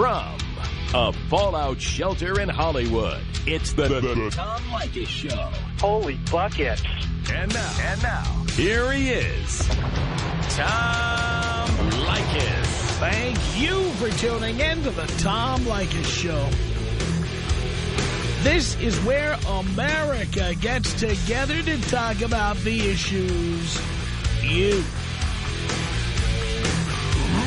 From a fallout shelter in Hollywood, it's the, the, the Tom Leykis Show. Holy buckets. And now, and now, here he is, Tom Leykis. Thank you for tuning in to the Tom Leykis Show. This is where America gets together to talk about the issues you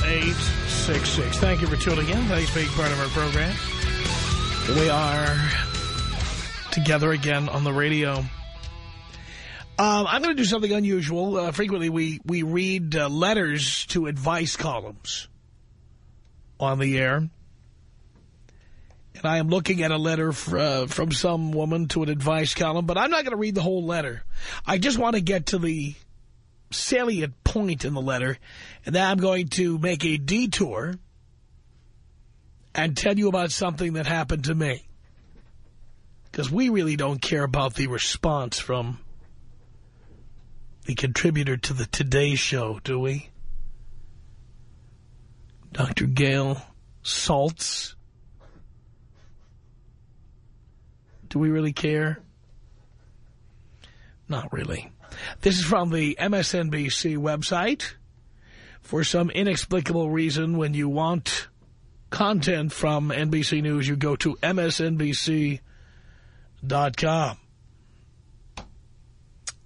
1-800-5800-866. Thank you for tuning in. Thanks for being part of our program. We are together again on the radio. Um, I'm going to do something unusual. Uh, frequently, we, we read uh, letters to advice columns on the air. And I am looking at a letter uh, from some woman to an advice column, but I'm not going to read the whole letter. I just want to get to the salient point in the letter, and then I'm going to make a detour and tell you about something that happened to me. Because we really don't care about the response from the contributor to the Today Show, do we? Dr. Gail Saltz. Do we really care? Not really. This is from the MSNBC website. For some inexplicable reason, when you want content from NBC News, you go to MSNBC.com.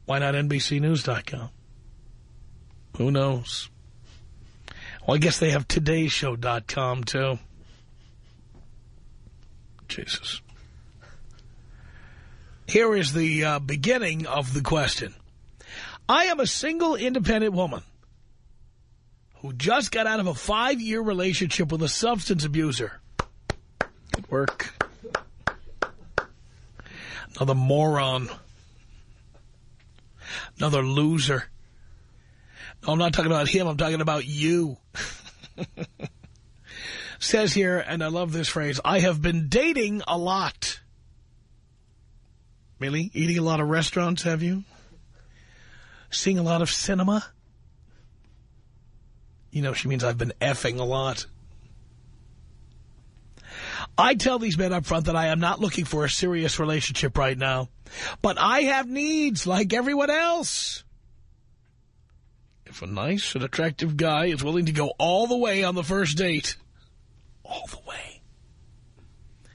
Why not NBCNews.com? Who knows? Well, I guess they have TodayShow.com, too. Jesus. Here is the uh, beginning of the question. I am a single independent woman who just got out of a five-year relationship with a substance abuser. Good work. Another moron. Another loser. No, I'm not talking about him. I'm talking about you. Says here, and I love this phrase, I have been dating a lot. Really? Eating a lot of restaurants, have you? Seeing a lot of cinema? You know, she means I've been effing a lot. I tell these men up front that I am not looking for a serious relationship right now. But I have needs like everyone else. If a nice and attractive guy is willing to go all the way on the first date, all the way.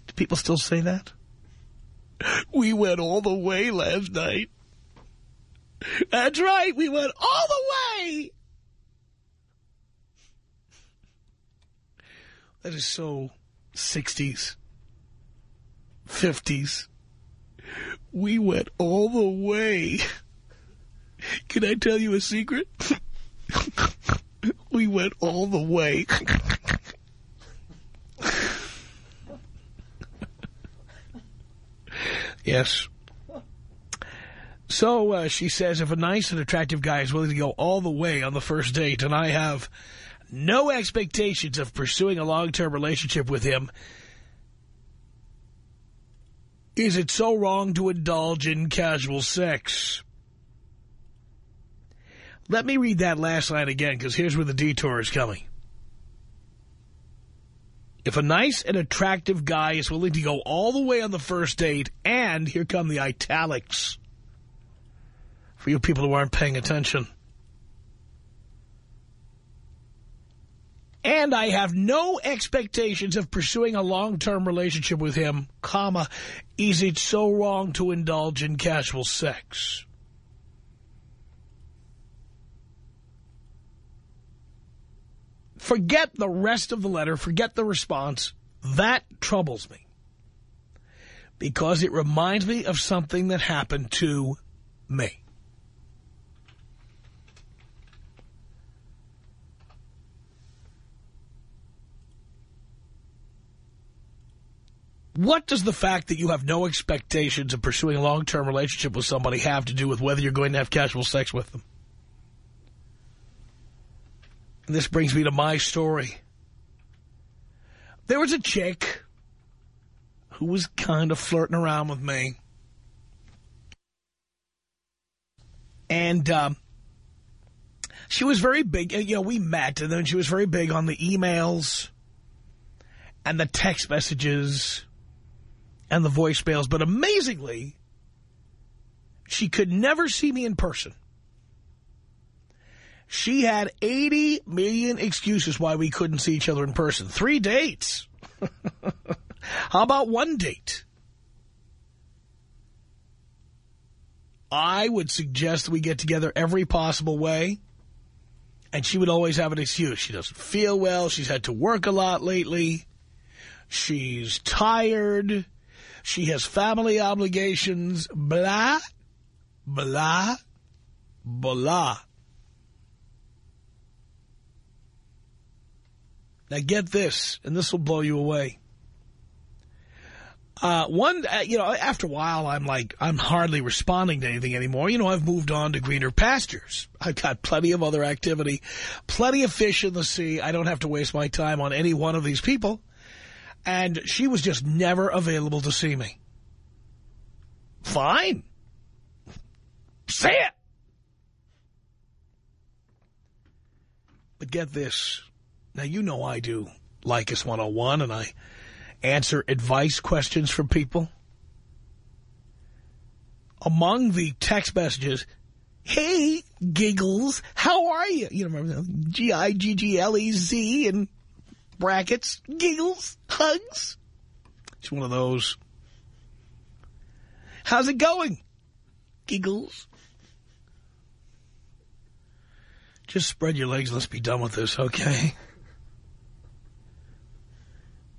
Do people still say that? We went all the way last night. That's right, we went all the way. That is so 60s, 50s. We went all the way. Can I tell you a secret? we went all the way. yes. So uh, she says, if a nice and attractive guy is willing to go all the way on the first date, and I have no expectations of pursuing a long-term relationship with him, is it so wrong to indulge in casual sex? Let me read that last line again, because here's where the detour is coming. If a nice and attractive guy is willing to go all the way on the first date, and here come the italics, for you people who aren't paying attention, and I have no expectations of pursuing a long-term relationship with him, comma, is it so wrong to indulge in casual sex? Forget the rest of the letter. Forget the response. That troubles me. Because it reminds me of something that happened to me. What does the fact that you have no expectations of pursuing a long-term relationship with somebody have to do with whether you're going to have casual sex with them? And this brings me to my story. There was a chick who was kind of flirting around with me. And um, she was very big. You know, we met, and then she was very big on the emails and the text messages and the voicemails. But amazingly, she could never see me in person. She had 80 million excuses why we couldn't see each other in person. Three dates. How about one date? I would suggest we get together every possible way. And she would always have an excuse. She doesn't feel well. She's had to work a lot lately. She's tired. She has family obligations. Blah, blah, blah. Now get this, and this will blow you away. Uh, one, uh, you know, after a while, I'm like, I'm hardly responding to anything anymore. You know, I've moved on to greener pastures. I've got plenty of other activity, plenty of fish in the sea. I don't have to waste my time on any one of these people. And she was just never available to see me. Fine. Say it. But get this. Now, you know I do Leykis 101, and I answer advice questions from people. Among the text messages, hey, Giggles, how are you? You know, remember G-I-G-G-L-E-Z and brackets, Giggles, hugs. It's one of those. How's it going? Giggles. Just spread your legs. Let's be done with this, okay?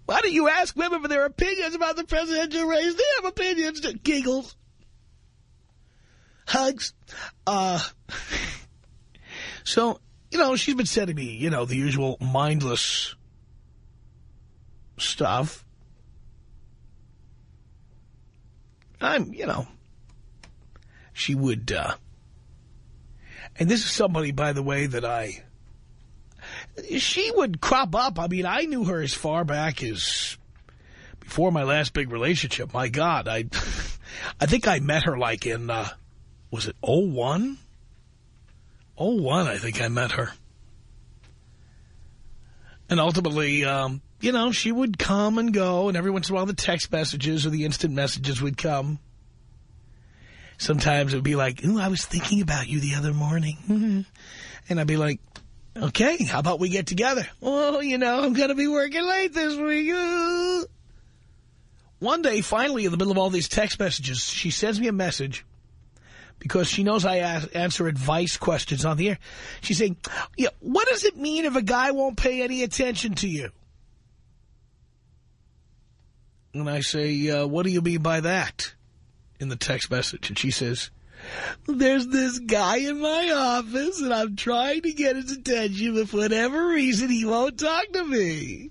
Why don't you ask women for their opinions about the presidential race? They have opinions. Giggles. Hugs. Uh, so, you know, she's been sending me, you know, the usual mindless stuff. I'm, you know, she would, uh, and this is somebody, by the way, that I she would crop up. I mean, I knew her as far back as before my last big relationship. My God, I I think I met her like in, uh, was it 01? 01, I think I met her. And ultimately, um, you know, she would come and go, and every once in a while the text messages or the instant messages would come. Sometimes it would be like, ooh, I was thinking about you the other morning. and I'd be like, Okay, how about we get together? Well, you know, I'm going to be working late this week. One day, finally, in the middle of all these text messages, she sends me a message because she knows I answer advice questions on the air. She's saying, yeah, what does it mean if a guy won't pay any attention to you? And I say, uh, what do you mean by that? In the text message. And she says, there's this guy in my office, and I'm trying to get his attention, but for whatever reason, he won't talk to me.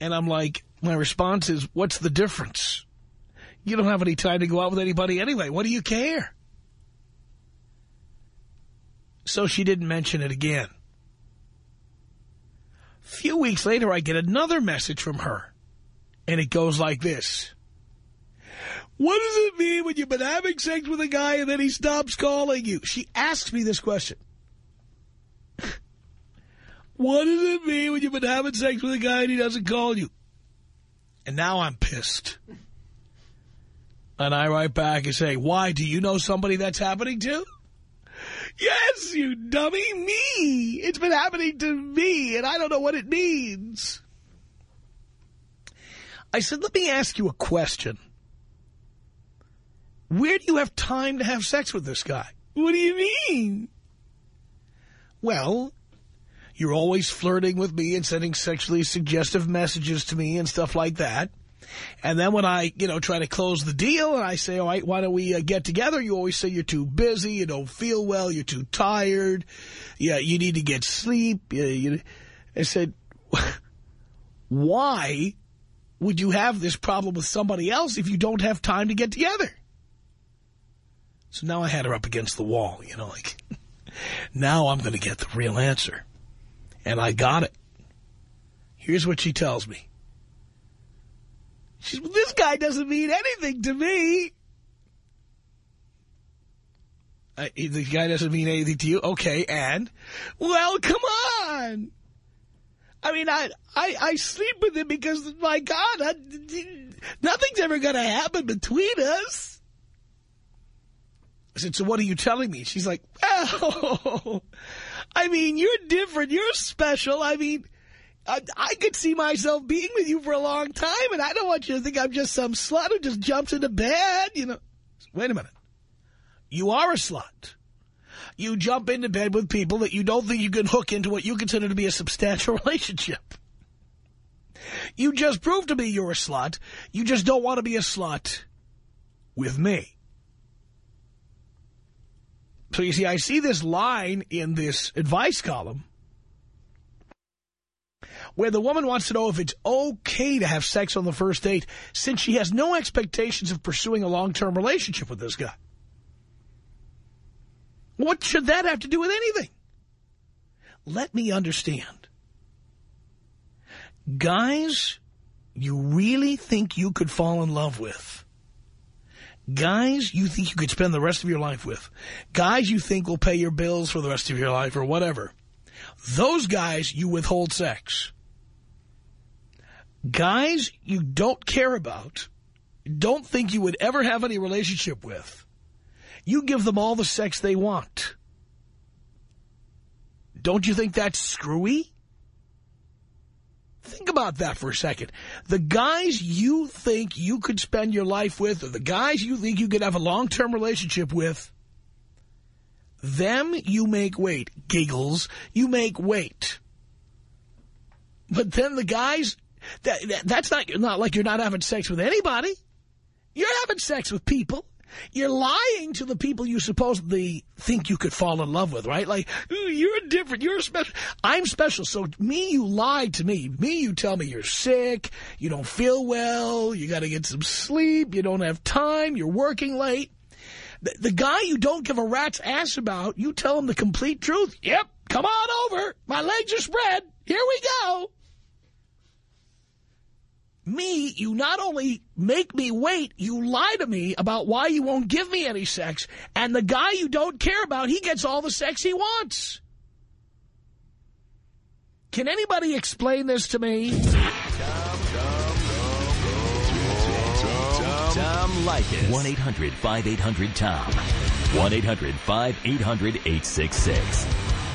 And I'm like, my response is, what's the difference? You don't have any time to go out with anybody anyway. What do you care? So she didn't mention it again. Few weeks later, I get another message from her. And it goes like this. What does it mean when you've been having sex with a guy and then he stops calling you? She asks me this question. what does it mean when you've been having sex with a guy and he doesn't call you? And now I'm pissed. And I write back and say, why? Do you know somebody that's happening to? Yes, you dummy, me. It's been happening to me, and I don't know what it means. I said, let me ask you a question. Where do you have time to have sex with this guy? What do you mean? Well, you're always flirting with me and sending sexually suggestive messages to me and stuff like that. And then when I, you know, try to close the deal and I say, all right, why don't we uh, get together? You always say you're too busy, you don't feel well, you're too tired, yeah, you need to get sleep. You, you, I said, why would you have this problem with somebody else if you don't have time to get together? So now I had her up against the wall, you know, like, now I'm going to get the real answer. And I got it. Here's what she tells me. Well, this guy doesn't mean anything to me. Uh, the guy doesn't mean anything to you? Okay, and? Well, come on. I mean, I, I, I sleep with him because, my God, I, nothing's ever going to happen between us. I said, so what are you telling me? She's like, oh, I mean, you're different. You're special. I mean, I, I could see myself being with you for a long time, and I don't want you to think I'm just some slut who just jumps into bed, you know. Wait a minute. You are a slut. You jump into bed with people that you don't think you can hook into what you consider to be a substantial relationship. You just proved to me you're a slut. You just don't want to be a slut with me. So you see, I see this line in this advice column where the woman wants to know if it's okay to have sex on the first date since she has no expectations of pursuing a long-term relationship with this guy. What should that have to do with anything? Let me understand. Guys you really think you could fall in love with, guys you think you could spend the rest of your life with, guys you think will pay your bills for the rest of your life or whatever, those guys you withhold sex. Guys you don't care about, don't think you would ever have any relationship with, you give them all the sex they want. Don't you think that's screwy? Think about that for a second. The guys you think you could spend your life with or the guys you think you could have a long-term relationship with, them you make wait. Giggles, you make wait. But then the guys, that, that, that's not, not like you're not having sex with anybody. You're having sex with people. You're lying to the people you supposedly think you could fall in love with, right? Like, you're different, you're special. I'm special, so me, you lied to me. Me, you tell me you're sick, you don't feel well, you got to get some sleep, you don't have time, you're working late. The, the guy you don't give a rat's ass about, you tell him the complete truth. Yep, come on over. My legs are spread. Here we go me, you not only make me wait, you lie to me about why you won't give me any sex. And the guy you don't care about, he gets all the sex he wants. Can anybody explain this to me? Tom, Leykis. 1-800-5800-TOM. 1-800-5800-866.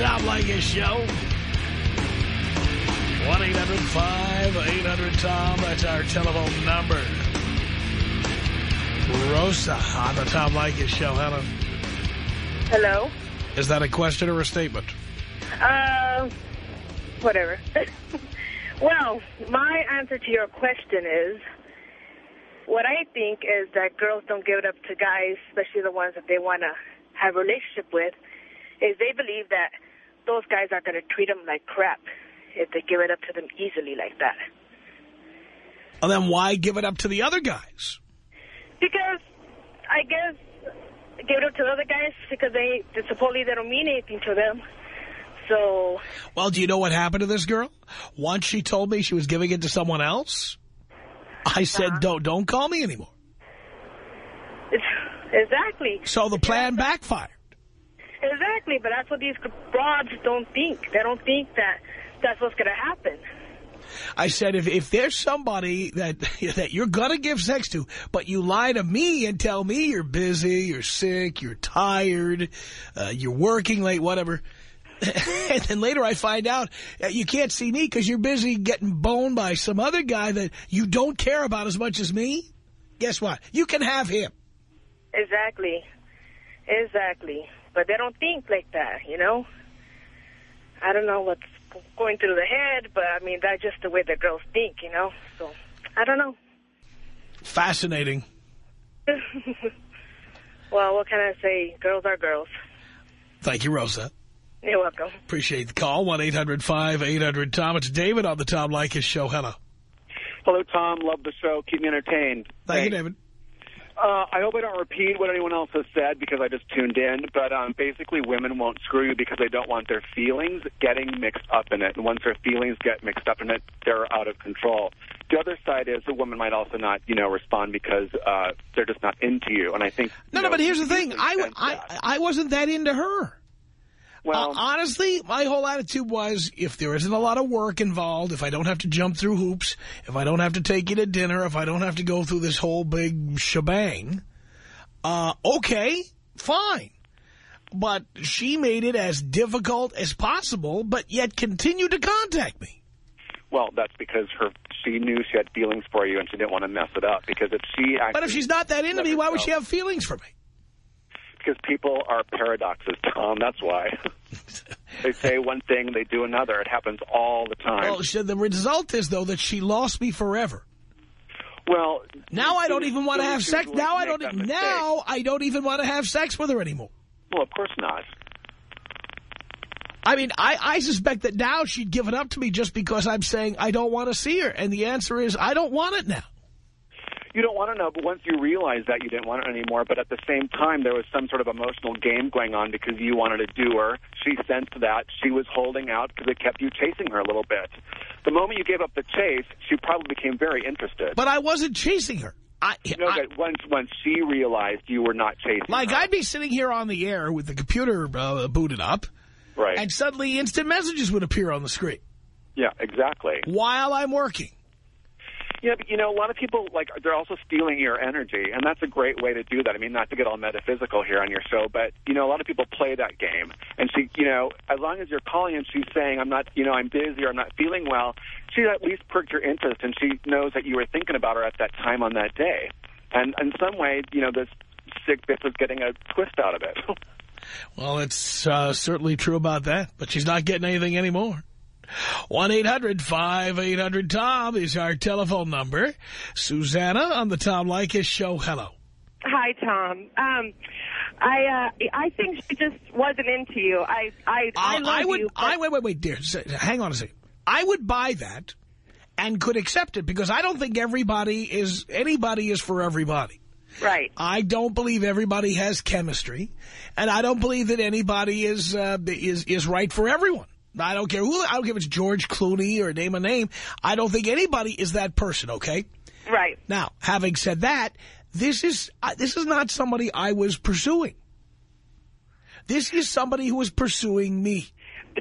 Tom Leykis Show. 1-800-5800-TOM. That's our telephone number. Rosa on the Tom Leykis Show. Hello. Hello. Is that a question or a statement? Uh, whatever. well, my answer to your question is, what I think is that girls don't give it up to guys, especially the ones that they want to have a relationship with, is they believe that those guys are going to treat them like crap if they give it up to them easily like that. Well, then why give it up to the other guys? Because I guess give it up to the other guys because they, they supposedly they don't mean anything to them. So. Well, do you know what happened to this girl? Once she told me she was giving it to someone else, I said, uh -huh. don't, don't call me anymore. It's, exactly. So the plan backfired. Exactly, but that's what these broads don't think. They don't think that that's what's going to happen. I said, if, if there's somebody that, that you're going to give sex to, but you lie to me and tell me you're busy, you're sick, you're tired, uh, you're working late, whatever, and then later I find out uh, you can't see me because you're busy getting boned by some other guy that you don't care about as much as me, guess what? You can have him. Exactly. Exactly. But they don't think like that, you know? I don't know what's going through the head, but, I mean, that's just the way the girls think, you know? So, I don't know. Fascinating. well, what can I say? Girls are girls. Thank you, Rosa. You're welcome. Appreciate the call. 1-800-5800-TOM. It's David on the Tom Leykis show. Hello. Hello, Tom. Love the show. Keep me entertained. Thank you, David. Uh, I hope I don't repeat what anyone else has said because I just tuned in, but um, basically women won't screw you because they don't want their feelings getting mixed up in it. And once their feelings get mixed up in it, they're out of control. The other side is the woman might also not, you know, respond because uh, they're just not into you. And I think... No, no, know, but here's the thing. I, I. I wasn't that into her. Well, Uh, honestly, my whole attitude was if there isn't a lot of work involved, if I don't have to jump through hoops, if I don't have to take you to dinner, if I don't have to go through this whole big shebang, uh, okay, fine. But she made it as difficult as possible, but yet continued to contact me. well, that's because her she knew she had feelings for you and she didn't want to mess it up. Because if she. But if she's not that into me, why would she have feelings for me? Because people are paradoxes, Tom. That's why. they say one thing, they do another. It happens all the time. Well, she, the result is, though, that she lost me forever. Well, Now I don't even want to have sex. Now I don't. mistake. Now I don't even want to have sex with her anymore. Well, of course not. I mean, I, I suspect that now she'd give it up to me just because I'm saying I don't want to see her. And the answer is I don't want it now. You don't want to know, but once you realize that, you didn't want it anymore. But at the same time, there was some sort of emotional game going on because you wanted to do her. She sensed that. She was holding out because it kept you chasing her a little bit. The moment you gave up the chase, she probably became very interested. But I wasn't chasing her. I, know I- that once once she realized you were not chasing like her. I'd be sitting here on the air with the computer uh, booted up, right. and suddenly instant messages would appear on the screen yeah, exactly. while I'm working. Yeah, but you know, a lot of people like they're also stealing your energy, and that's a great way to do that. I mean, not to get all metaphysical here on your show, but you know, a lot of people play that game. And she, you know, as long as you're calling and she's saying, "I'm not, you know, I'm busy or I'm not feeling well," she at least perked your interest, and she knows that you were thinking about her at that time on that day. And in some way, you know, this sick bitch was getting a twist out of it. Well, it's uh, certainly true about that, but she's not getting anything anymore. 1-800-5800-TOM is our telephone number. Susanna on the Tom Leykis show. Hello. Hi, Tom. Um, I uh, I think she just wasn't into you. I I I Uh, love I would. you. I wait, wait, wait, dear. Hang on a second. I would buy that and could accept it because I don't think everybody is anybody is for everybody. right. I don't believe everybody has chemistry, and I don't believe that anybody is uh, is is right for everyone. I don't care who. I don't care if it's George Clooney or name a name. I don't think anybody is that person. Okay. Right. Now, having said that, this is uh, this is not somebody I was pursuing. This is somebody who was pursuing me.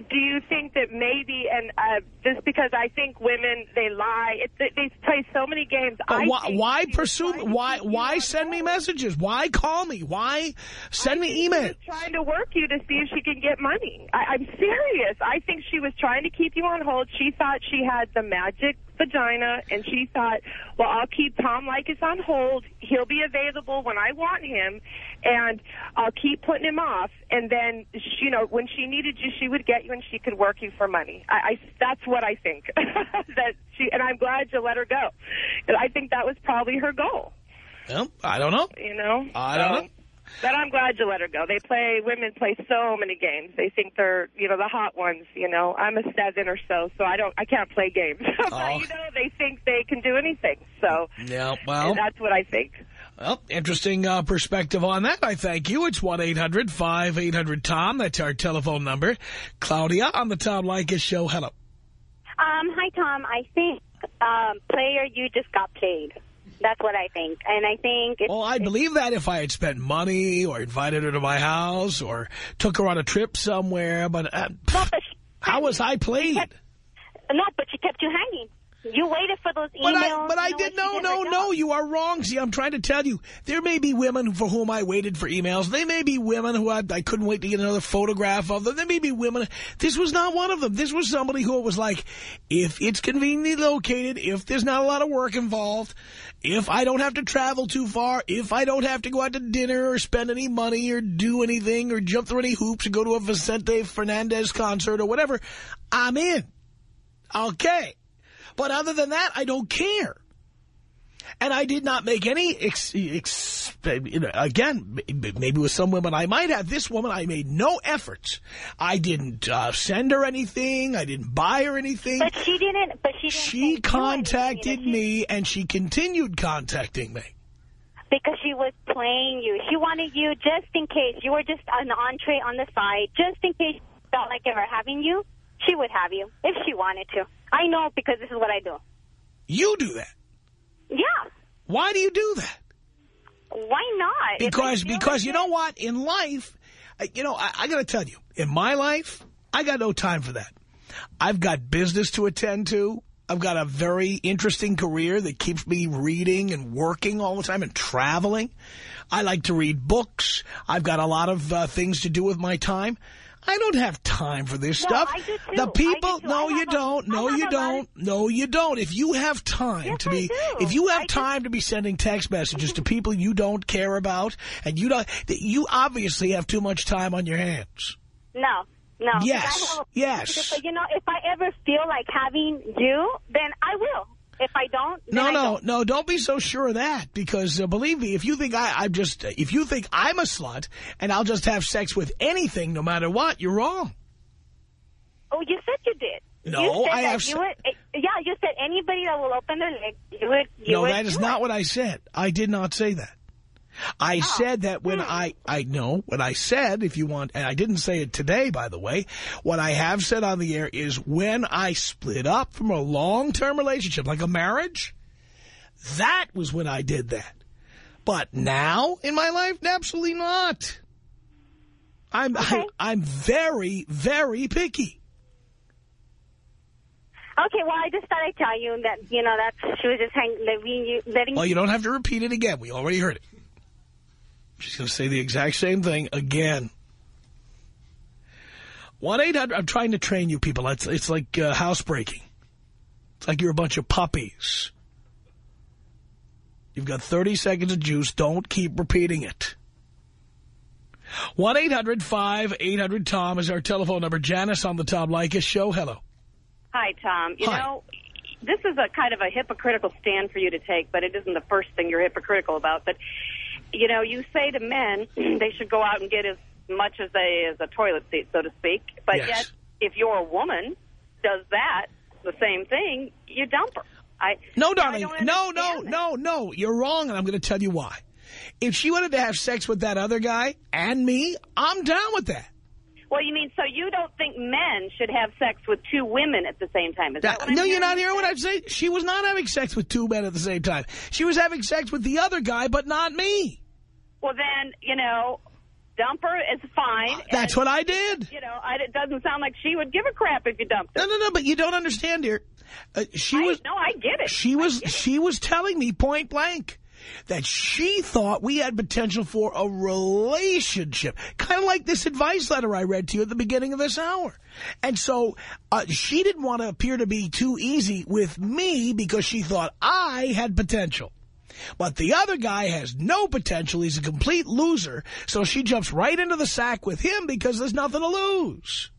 Do you think that maybe, and uh, just because I think women, they lie, it, they, they play so many games. But I why, why pursue? Why why send me messages? Why call me? Why send me She email? was trying to work you to see if she can get money. I, I'm serious. I think she was trying to keep you on hold. She thought she had the magic vagina, and she thought, well, I'll keep Tom Leykis on hold. He'll be available when I want him, and I'll keep putting him off. And then, she, you know, when she needed you, she would get you, and she could work you for money. I, I that's what I think. that she, and I'm glad you let her go. And I think that was probably her goal. Well, I don't know. You know, I don't So- know. But I'm glad you let her go. They play, women play so many games. They think they're, you know, the hot ones, you know. I'm a seven or so, so I don't, I can't play games. Oh. but, you know, they think they can do anything. So Yeah, well, that's what I think. well, interesting uh, perspective on that. I thank you. It's 1-800-5800-TOM. That's our telephone number. Claudia on the Tom Leykis show. Hello. Um, hi, Tom. I think, um, player, you just got played. That's what I think. And I think it's... Well, I'd believe that if I had spent money or invited her to my house or took her on a trip somewhere. But uh, No, but she, how was I played? no, but she kept you hanging. You waited for those emails. But I, but I know, did, no, no, no, you are wrong. See, I'm trying to tell you, there may be women for whom I waited for emails. They may be women who I, I couldn't wait to get another photograph of them. There may be women, this was not one of them. This was somebody who was like, if it's conveniently located, if there's not a lot of work involved, if I don't have to travel too far, if I don't have to go out to dinner or spend any money or do anything or jump through any hoops or go to a Vicente Fernandez concert or whatever, I'm in. Okay. But other than that, I don't care. And I did not make any, ex, ex, again, maybe with some women I might have. This woman, I made no efforts. I didn't uh, send her anything. I didn't buy her anything. But she didn't. But she didn't. She anything, contacted you she- me, and she continued contacting me. because she was playing you. She wanted you just in case you were just an entree on the side, just in case she felt like ever having you. She would have you if she wanted to. I know because this is what I do. You do that. Yeah. Why do you do that? Why not? Because, because you know what? In life, you know, I, I got to tell you, in my life, I got no time for that. I've got business to attend to. I've got a very interesting career that keeps me reading and working all the time and traveling. I like to read books. I've got a lot of uh, things to do with my time. I don't have time for this No, stuff. Do. The do people, no, you don't. I No, you don't. of- No, you don't. If you have time Yes, to be, if you have I time to be sending text messages to people you don't care about, and you don't, you obviously have too much time on your hands. No. No. Yes, yes. But, you know, if I ever feel like having you, then I will. If I don't, then No, no, don't. no, don't be so sure of that, because uh, believe me, if you think I, I'm just, if you think I'm a slut, and I'll just have sex with anything no matter what, you're wrong. Oh, you said you did. No, you said I that have You would, eh, yeah, you said anybody that will open their leg, you would. You no, would that is not it. what I said. I did not say that. I Oh. said that when Hmm. I, I know what I said, if you want, and I didn't say it today, by the way, what I have said on the air is when I split up from a long-term relationship, like a marriage, that was when I did that. But now in my life, absolutely not. I'm, Okay. I, I'm very, very picky. Okay, well, I just thought I'd tell you that, you know, that she was just hang, letting you, letting Well, you don't have to repeat it again. We already heard it. She's going to say the exact same thing again. 1-800, I'm trying to train you people. It's, it's like uh, housebreaking. It's like you're a bunch of puppies. You've got 30 seconds of juice. Don't keep repeating it. 1-800-5800-TOM is our telephone number. Janice on the Tom Leykis show. Hello. Hi, Tom. You Hi. know, this is a kind of a hypocritical stand for you to take, but it isn't the first thing you're hypocritical about. But, you know, you say to men they should go out and get as much as they as a toilet seat, so to speak. But Yes. yet, if you're a woman, does that, the same thing, you dump her. I, No, I darling. don't No, no, that. no, no. You're wrong, and I'm going to tell you why. If she wanted to have sex with that other guy and me, I'm down with that. Well, you mean so you don't think men should have sex with two women at the same time? Is that, That- no, you're not hearing hearing what I'm saying. She was not having sex with two men at the same time. She was having sex with the other guy, but not me. Well, then, you know, dump her is fine. That's and, what I did. You know, I, it doesn't sound like she would give a crap if you dumped her. No, no, no, but you don't understand, dear. Uh, she I, was no, I get it. she was she was telling me point blank that she thought we had potential for a relationship, kind of like this advice letter I read to you at the beginning of this hour. And so uh, she didn't want to appear to be too easy with me because she thought I had potential. But the other guy has no potential. He's a complete loser. So she jumps right into the sack with him because there's nothing to lose.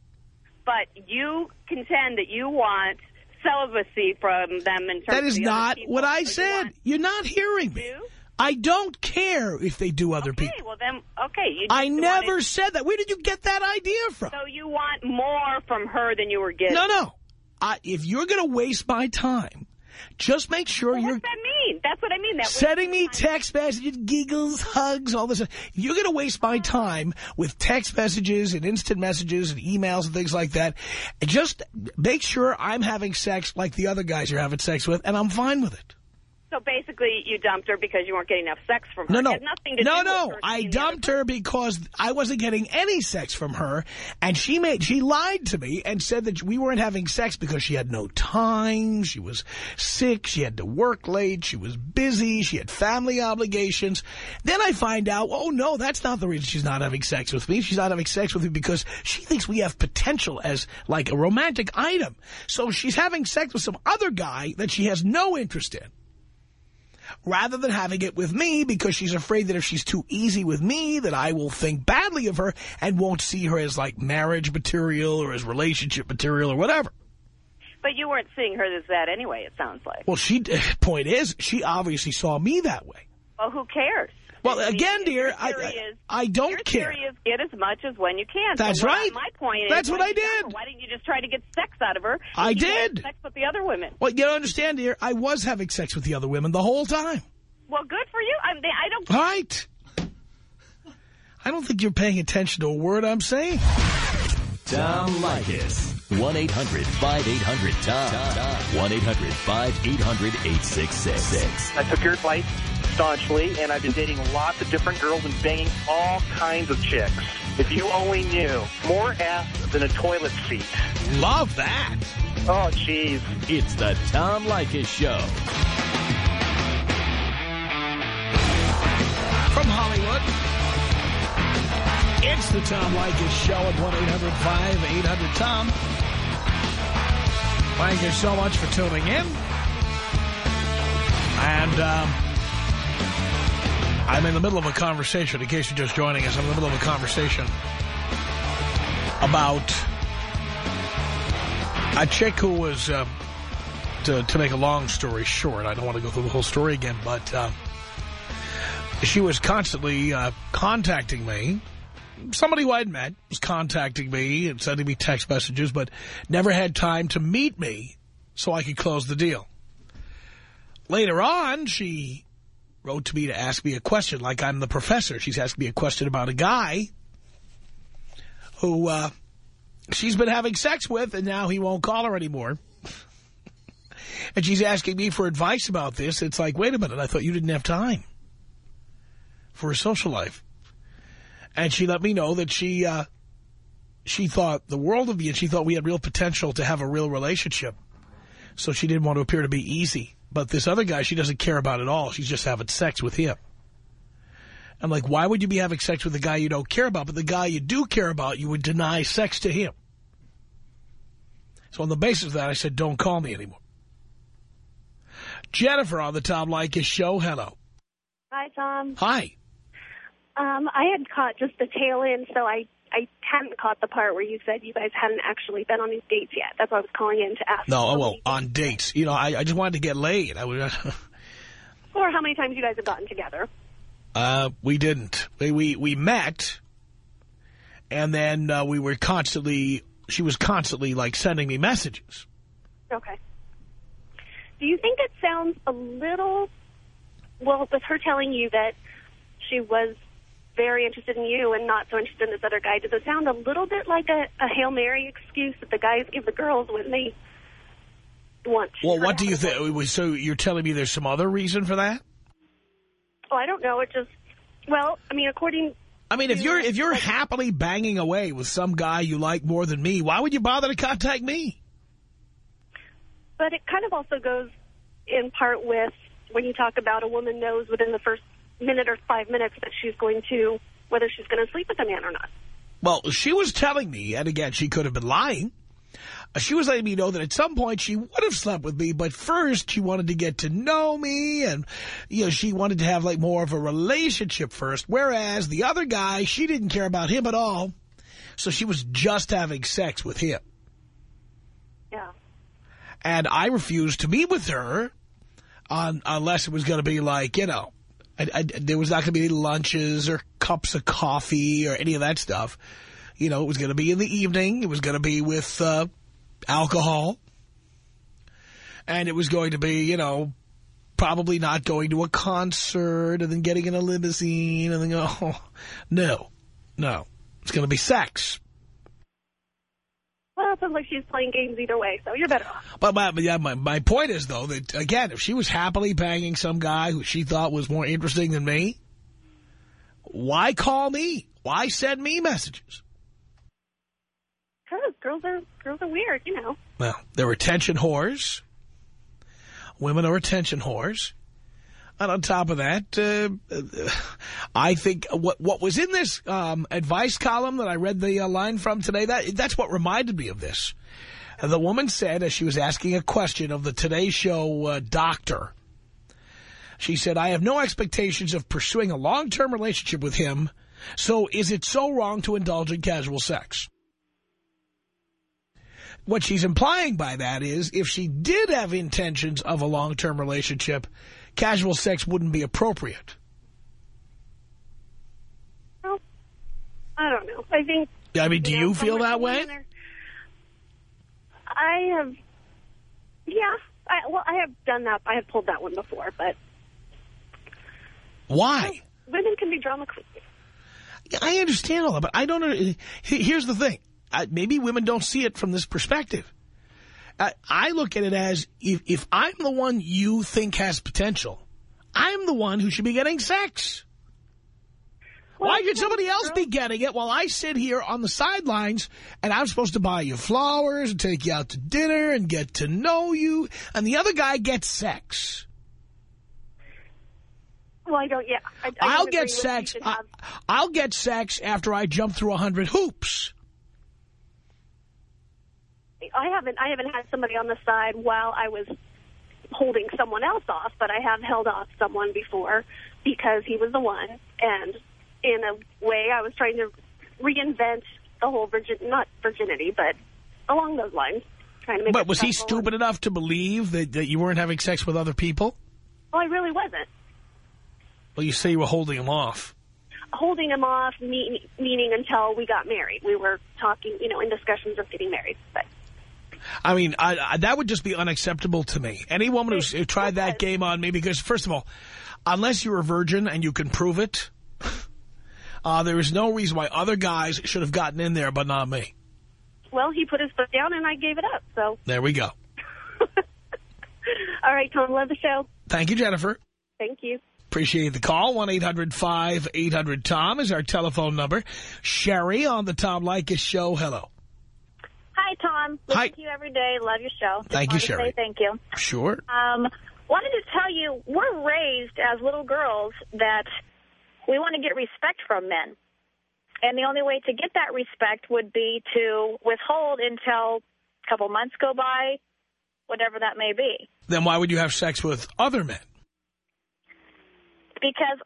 But you contend that you want celibacy from them in terms That is of the other not what I you said. want- You're not hearing me. You? I don't care if they do other Okay, people. well then, okay. You I never wanted- said that. Where did you get that idea from? So you want more from her than you were getting. No, no. I, if you're going to waste my time, just make sure Well, you're what's that mean? That's what I mean. That sending me text messages, giggles, hugs, all this. You're going to waste my time with text messages and instant messages and emails and things like that, just make sure I'm having sex like the other guys you're having sex with, and I'm fine with it. So basically, you dumped her because you weren't getting enough sex from her. No, no. Nothing to no, do no. I seeing the other dumped her because I wasn't getting any sex from her. And she made, she lied to me and said that we weren't having sex because she had no time. She was sick. She had to work late. She was busy. She had family obligations. Then I find out, oh, no, that's not the reason she's not having sex with me. She's not having sex with me because she thinks we have potential as like a romantic item. So she's having sex with some other guy that she has no interest in rather than having it with me because she's afraid that if she's too easy with me that I will think badly of her and won't see her as like marriage material or as relationship material or whatever. But you weren't seeing her as that anyway, it sounds like. Well, she point is, she obviously saw me that way. Well, who cares? Well, I mean, again, dear, I, I, is- I don't your care. is get as much as when you can. That's so right. My point is, That's what I didn't you dump did. her? Why didn't you just try to get sex out of her? I did. Sex with the other women. Well, you don't understand, dear, I was having sex with the other women the whole time. Well, good for you. I, mean, I don't. All right. I don't think you're paying attention to a word I'm saying. Tom Leykis. 1-800-5800-TOM. 1-800-5800-866. I took your advice staunchly, and I've been dating lots of different girls and banging all kinds of chicks. If you only knew, more ass than a toilet seat. Love that. Oh, jeez. It's the Tom Leykis Show. From Hollywood, it's the Tom Leykis Show at 1-800-5800-TOM. Thank you so much for tuning in. And um, I'm in the middle of a conversation, in case you're just joining us, I'm in the middle of a conversation about a chick who was, uh, to, to make a long story short, I don't want to go through the whole story again, but uh, she was constantly uh, contacting me. Somebody who I'd met was contacting me and sending me text messages, but never had time to meet me so I could close the deal. Later on, she wrote to me to ask me a question, like I'm the professor. She's asked me a question about a guy who uh, she's been having sex with, and now he won't call her anymore. and she's asking me for advice about this. It's like, wait a minute, I thought you didn't have time for a social life. And she let me know that she uh, she thought the world of me, and she thought we had real potential to have a real relationship. So she didn't want to appear to be easy. But this other guy, she doesn't care about at all. She's just having sex with him. I'm like, why would you be having sex with the guy you don't care about? But the guy you do care about, you would deny sex to him. So on the basis of that, I said, don't call me anymore. Jennifer on the Tom Leykis show. Hello. Hi, Tom. Hi. Um, I had caught just the tail end, so I I hadn't caught the part where you said you guys hadn't actually been on these dates yet. That's why I was calling in to ask. No, oh, well, on dates. You know, I, I just wanted to get laid. I was, or how many times you guys have gotten together. uh, we didn't. We, we, we met, and then uh, we were constantly, she was constantly, like, sending me messages. Okay. Do you think it sounds a little, well, with her telling you that she was very interested in you and not so interested in this other guy, does it sound a little bit like a, a Hail Mary excuse that the guys give the girls when they want to? Well, what do you think? So you're telling me there's some other reason for that? Oh, I don't know. It just, well, I mean, according I mean, if you're if you're happily banging away with some guy you like more than me, why would you bother to contact me? But it kind of also goes in part with when you talk about a woman knows within the first minute or five minutes that she's going to, whether she's going to sleep with a man or not. Well, she was telling me, and again, she could have been lying. Uh, She was letting me know that at some point she would have slept with me, but first she wanted to get to know me, and you know she wanted to have like more of a relationship first. Whereas the other guy, she didn't care about him at all, so she was just having sex with him. Yeah. And I refused to meet with her on, unless it was going to be like, you know, I, I, there was not going to be any lunches or cups of coffee or any of that stuff. You know, it was going to be in the evening. It was going to be with uh, alcohol. And it was going to be, you know, probably not going to a concert and then getting in a limousine and then oh, no, no. It's going to be sex. Sounds like she's playing games either way, so you're better off. But my, yeah, my, my point is, though, that, again, if she was happily banging some guy who she thought was more interesting than me, why call me? Why send me messages? Because girls are, girls are weird, you know. Well, they're attention whores. Women are attention whores. And on top of that, uh, I think what what was in this um, advice column that I read the uh, line from today, that that's what reminded me of this. The woman said, as she was asking a question of the Today Show uh, doctor, she said, I have no expectations of pursuing a long-term relationship with him, so is it so wrong to indulge in casual sex? What she's implying by that is if she did have intentions of a long-term relationship, casual sex wouldn't be appropriate. Well, I don't know. I think... I mean, do know, you feel that way? I have... Yeah. I, well, I have done that. I have pulled that one before, but Why? women can be drama queens. I understand all that, but I don't uh, Here's the thing. I, maybe women don't see it from this perspective. I, I look at it as if, if I'm the one you think has potential, I'm the one who should be getting sex. Why could somebody else be getting it while I sit here on the sidelines and I'm supposed to buy you flowers and take you out to dinner and get to know you and the other guy gets sex? Well, I don't, yeah. I, I I'll don't get sex. I, have- I'll get sex after I jump through a hundred hoops. I haven't I haven't had somebody on the side while I was holding someone else off, but I have held off someone before because he was the one, and in a way I was trying to reinvent the whole virgin not virginity, but along those lines, trying to make. But was he stupid enough to believe that, that you weren't having sex with other people? Well, I really wasn't Well, you say you were holding him off. holding him off, mean, meaning until we got married. We were talking, you know, in discussions of getting married, but. I mean, I, I, that would just be unacceptable to me. Any woman who's who tried that game on me, because first of all, unless you're a virgin and you can prove it, uh, there is no reason why other guys should have gotten in there, but not me. Well, he put his foot down and I gave it up, so. There we go. All right, Tom, love the show. Thank you, Jennifer. Thank you. Appreciate the call. 1-800-5800-TOM is our telephone number. Sherry on the Tom Leykis show. Hello. Hi, Tom. Listen Hi. to you every day. Love your show. Just Thank you, Sherry. Thank you. Sure. Um, wanted to tell you, we're raised as little girls that we want to get respect from men. And the only way to get that respect would be to withhold until a couple months go by, whatever that may be. Then why would you have sex with other men? Because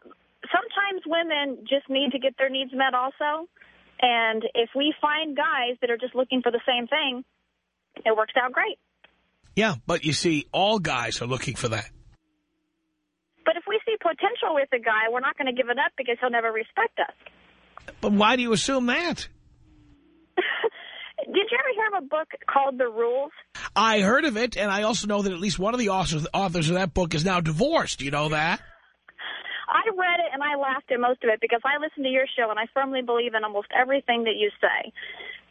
sometimes women just need to get their needs met also. And if we find guys that are just looking for the same thing, it works out great. Yeah, but you see, all guys are looking for that. But if we see potential with a guy, we're not going to give it up because he'll never respect us. But why do you assume that? Did you ever hear of a book called The Rules? I heard of it, and I also know that at least one of the authors, authors of that book is now divorced. You know that? I read it and I laughed at most of it because I listen to your show and I firmly believe in almost everything that you say.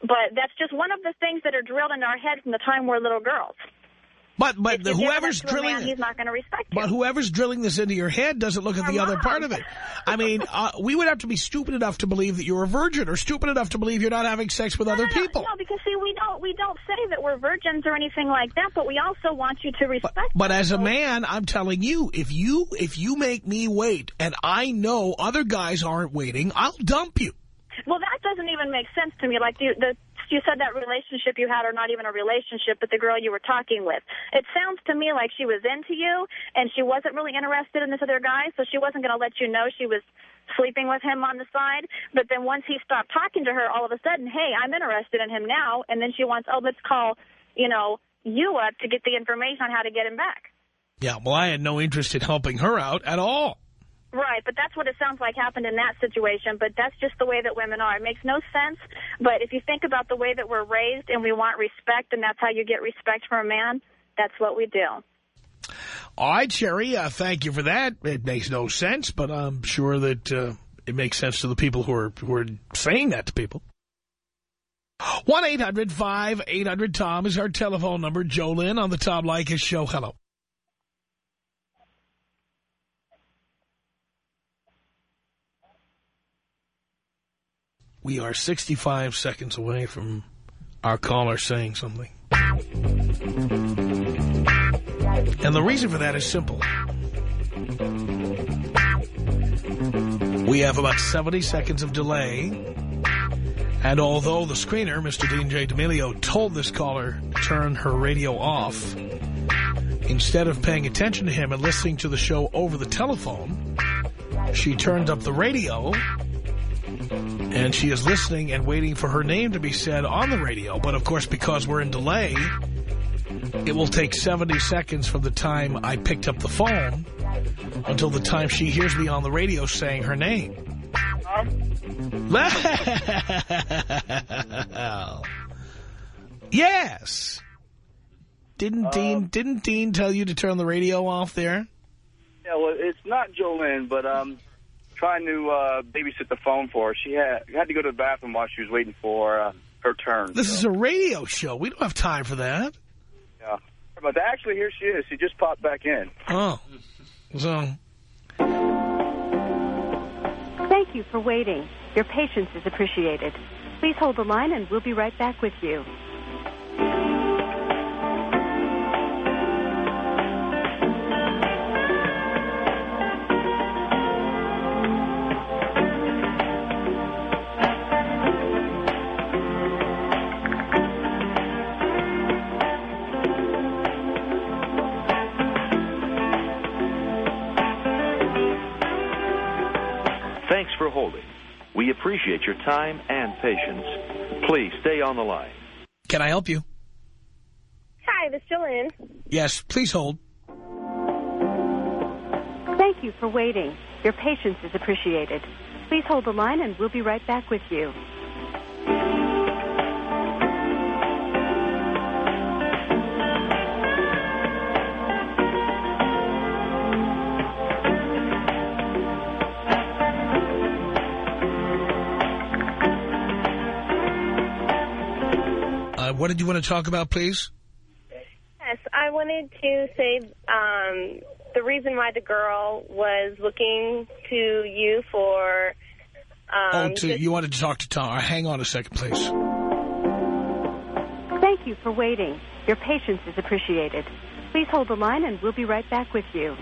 But that's just one of the things that are drilled in our head from the time we're little girls. But but If you give it up whoever's drilling man, he's not going to respect you. but whoever's drilling this into your head doesn't look at the other part of it. I mean, uh, we would have to be stupid enough to believe that you're a virgin, or stupid enough to believe you're not having sex with other people. No, because see, we don't we don't say that we're virgins or anything like that, but we also want you to respect. But as a man, I'm telling you, if you if you make me wait, and I know other guys aren't waiting, I'll dump you. Well, that doesn't even make sense to me. Like the, the you said that relationship you had, or not even a relationship, but the girl you were talking with. It sounds to me like she was into you, and she wasn't really interested in this other guy, so she wasn't going to let you know she was sleeping with him on the side. But then once he stopped talking to her, all of a sudden, hey, I'm interested in him now. And then she wants, oh, let's call, you know, you up to get the information on how to get him back. Yeah, well, I had no interest in helping her out at all. Right, but that's what it sounds like happened in that situation. But that's just the way that women are. It makes no sense. But if you think about the way that we're raised and we want respect, and that's how you get respect from a man, that's what we do. All right, Sherry, uh, thank you for that. It makes no sense, but I'm sure that uh, it makes sense to the people who are who are saying that to people. 1-800-5800-TOM is our telephone number. Jolene on the Tom Leykis Show. Hello. We are 65 seconds away from our caller saying something. And the reason for that is simple. We have about 70 seconds of delay. And although the screener, Mr. Dean J. D'Amelio, told this caller to turn her radio off, instead of paying attention to him and listening to the show over the telephone, she turned up the radio and she is listening and waiting for her name to be said on the radio. But, of course, because we're in delay, it will take 70 seconds from the time I picked up the phone until the time she hears me on the radio saying her name. yes. Didn't Dean didn't Dean tell you to turn the radio off there? Yeah, well, it's not Jolene, but um, trying to uh, babysit the phone for her. She had had to go to the bathroom while she was waiting for uh, her turn. This is a radio show. We don't have time for that. Yeah, but actually, here she is. She just popped back in. Oh, so Thank you for waiting. Your patience is appreciated. Please hold the line and we'll be right back with you. Appreciate your time and patience. Please stay on the line. can I help you? Hi, this is Jillian. Yes, please hold. Thank you for waiting. Your patience is appreciated. Please hold the line and we'll be right back with you. Uh, what did you want to talk about, please? Yes, I wanted to say um, the reason why the girl was looking to you for... Um, oh, to, you wanted to talk to Tom. Uh, hang on a second, please. Thank you for waiting. Your patience is appreciated. Please hold the line and we'll be right back with you.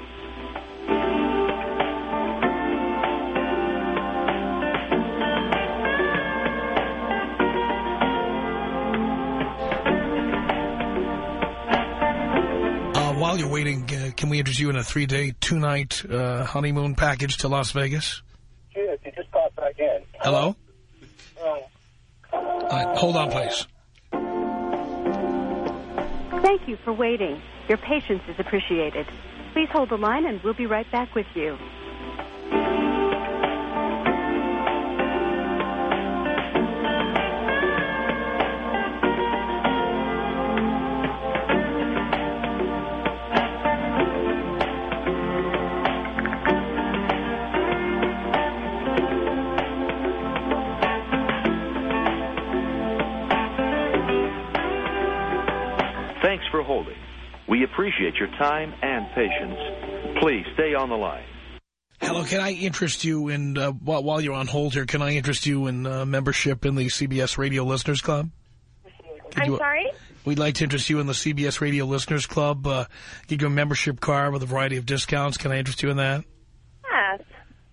While you're waiting, uh, can we interest you in a three-day, two-night uh, honeymoon package to Las Vegas? Yes, you just popped back in. Hello? Oh. All right, hold on, please. Thank you for waiting. Your patience is appreciated. Please hold the line and we'll be right back with you. We appreciate your time and patience. Please stay on the line. Hello, can I interest you in, uh, while, while you're on hold here, can I interest you in uh, membership in the CBS Radio Listeners Club? Could I'm you- sorry? We'd like to interest you in the CBS Radio Listeners Club, uh, give you a membership card with a variety of discounts. Can I interest you in that? Yes.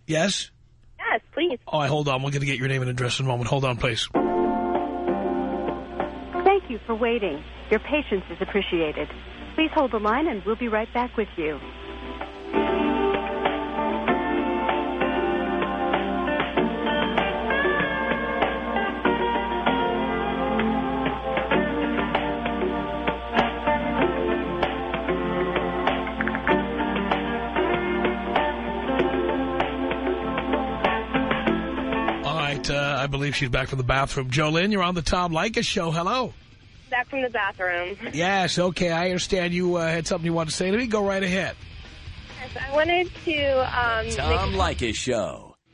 Yes? Yes, please. All right, hold on. We're going to get your name and address in a moment. Hold on, please. Thank you for waiting. Your patience is appreciated. Please hold the line and we'll be right back with you. All right, uh, I believe she's back from the bathroom. Jolene, you're on the Tom Leykis show. Hello. Back from the bathroom. Yes, okay, I understand you uh, had something you wanted to say to me. Go right ahead. Yes, I wanted to um, Tom make Leykis Show.